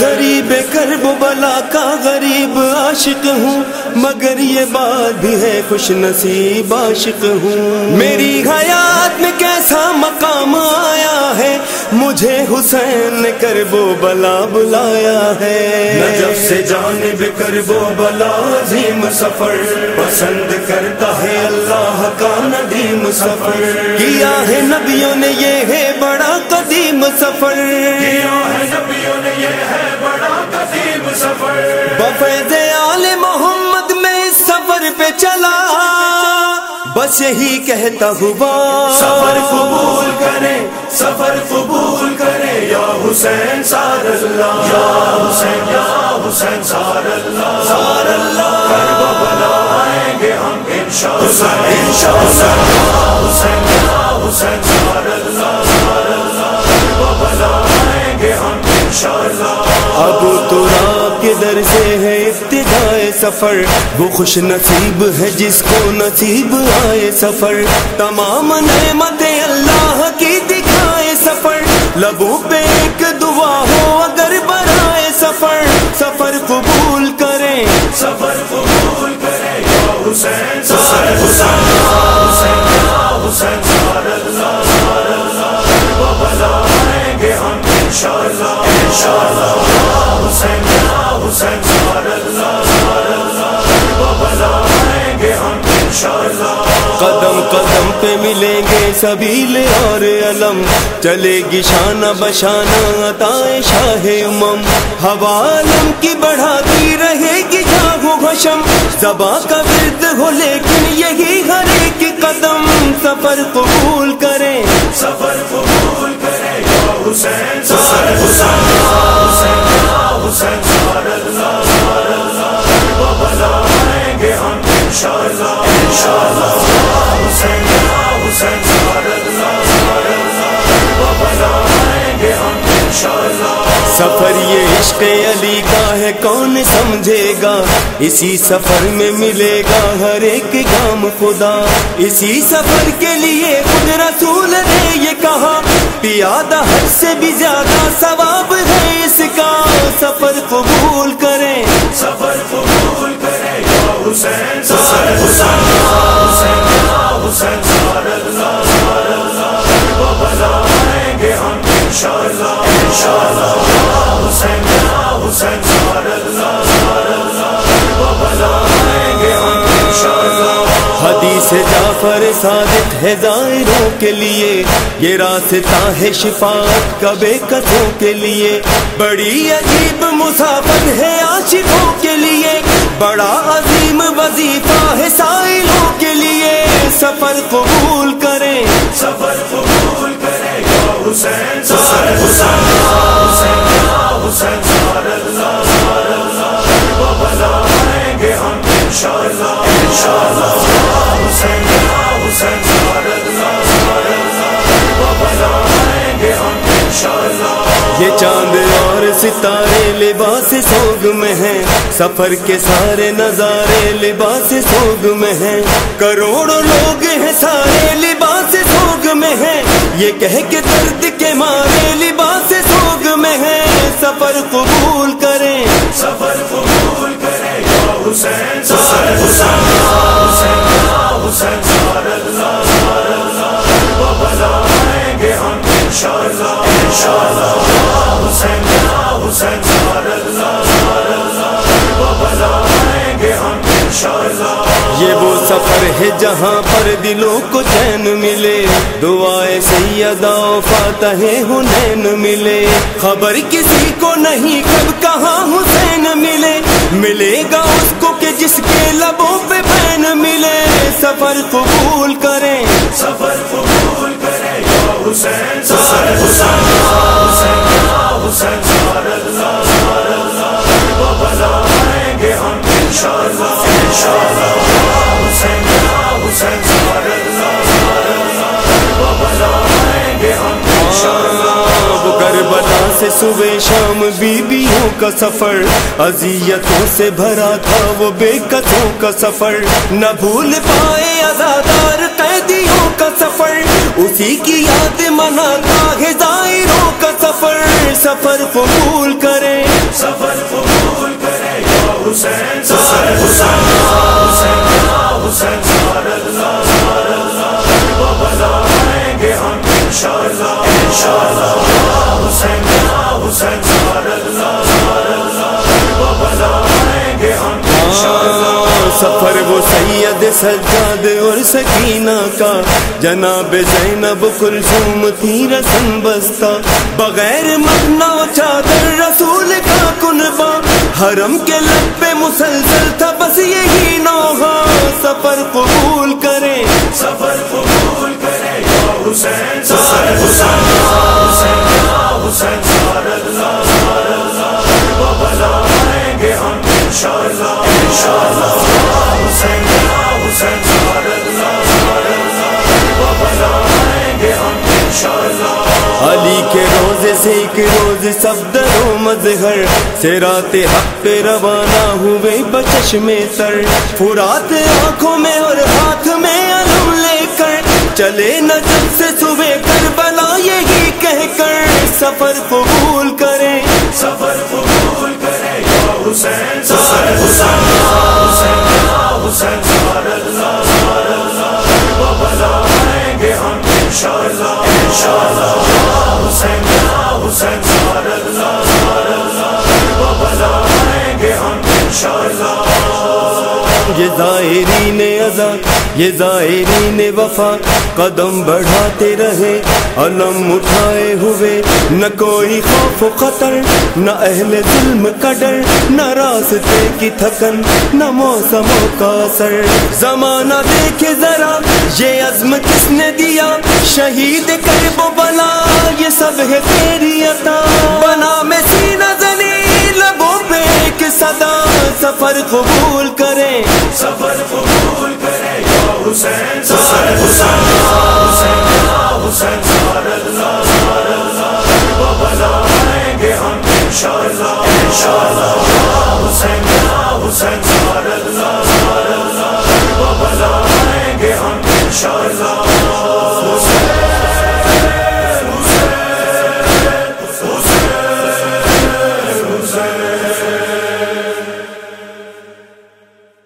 غریب کرب بلا کا غریب عاشق ہوں، مگر یہ بات بھی ہے خوش نصیب عاشق ہوں۔ میری حیات میں کیسا مقام آیا ہے مجھے حسین نے کرب و بلا بلایا ہے۔ نجف سے جانب کرب و بلا عظیم سفر۔ پسند کرتا ہے اللہ کا ندیم سفر۔ کیا ہے نبیوں نے یہ ہے بڑا قدیم سفر۔ کیا ہے نبیوں نے یہ ہے بڑا قدیم سفر۔ بفیض آل محمد میں اس سفر پہ چلا۔ بس یہی کہتا ہوا، سفر قبول کرے، سفر قبول کرے، یا حسین سار اللہ، یا حسین یا حسین سار اللہ سار اللہ کرب و بلا آئیں گے ہم انشاءاللہ انشاءاللہ حسین، یا حسین سفر۔ وہ خوش نصیب ہے جس کو نصیب آئے سفر۔ تمام نعمت اللہ کی دکھائے سفر۔ لبوں پہ ایک دعا ہو اگر بڑھائے سفر۔ سفر قبول کریں۔ سفر قبول کرے حسین حسین حسین۔ قدم پہ ملیں گے سبیل اور علم۔ چلے گی شانہ بشانہ عطائے شاہ امم۔ ہوا علم کی بڑھاتی رہے گی جاگو غشم زبا کا ورد ہو لیکن یہی ہر ایک قدم۔ سفر قبول کریں۔ سفر قبول کرے یا حسین سار حسین۔ حسین حسین سمجھے گا اسی سفر میں ملے گا ہر ایک گام خدا اسی سفر کے لیے خود رسول نے یہ کہا پیادہ حد سے بھی زیادہ ثواب ہے اس کا سفر قبول کریں سفر قبول کرے یا حسین حسین حسین یا حدیث جعفر صادق ہے ظاہروں کے لیے یہ راستہ ہے شفاعت کا بے قصوں کے لیے بڑی عجیب مسافت ہے عاشقوں کے لیے بڑا عظیم وظیفہ ہے سائلوں کے لیے سفر قبول کریں سفر قبول کرے یا حسین سار حسین حسین چاند اور ستارے لباس سوگ میں ہیں۔ سفر کے سارے نظارے لباس سوگ میں ہیں۔ کروڑوں لوگ ہیں سارے لباس سوگ میں ہیں۔ یہ کہہ کے درد کے مارے لباس سوگ میں ہیں۔ سفر قبول کریں۔ سفر قبول کرے یا حسین حسین انشاءاللہ۔ حسین حسین یہ وہ سفر ہے جہاں پر دلوں کو چین ملے۔ دعائیں سیدہ فاتح حنین ملے۔ خبر کسی کو نہیں کب کہاں حسین ملے۔ ملے گا اس کو کہ جس کے لبوں پہ بین ملے۔ سفر قبول کریں۔ سفر قبول کرے یا حسین۔ سے صبح شام بیویوں کا سفر اذیتوں سے بھرا تھا وہ بے قصوں کا سفر نہ بھول پائے ازادار قیدیوں کا سفر اسی کی یاد مناتا ہے زائروں کا سفر سفر قبول کریں سفر قبول کرے یا حسین سار حسین حسین سفر وہ سید سجاد اور سکینہ کا۔ جناب زینب کلثوم تھی رسن بستہ۔ بغیر مکنا چادر رسول کا کنبا حرم کے لب پہ مسلسل تھا بس یہ سے ایک روز سب درو مظہر۔ سے رات حق پہ روانہ ہوئے بچش میں تر فرات آنکھوں میں اور ہاتھ میں علم لے کر۔ چلے نجم سے صبح کر بلا یہی کہہ کر۔ سفر قبول کریں۔ سفر قبول کرے یا حسین سار حسین حسین یہ زائرین ازا یہ زائرین وفا، قدم بڑھاتے رہے، علم اٹھائے ہوئے۔ نہ کوئی خوف و خطر، نہ اہل ظلم کا ڈر، نہ راستے کی تھکن، نہ موسموں کا اثر۔ زمانہ دیکھے ذرا، یہ عزم کس نے دیا؟ شہید کر وہ بلا، یہ سب ہے تیری عطا۔ بنا میں سینہ زنی لبوں پہ ایک صدا سفر قبول کریں۔ سفر قبول کرے یا حسین۔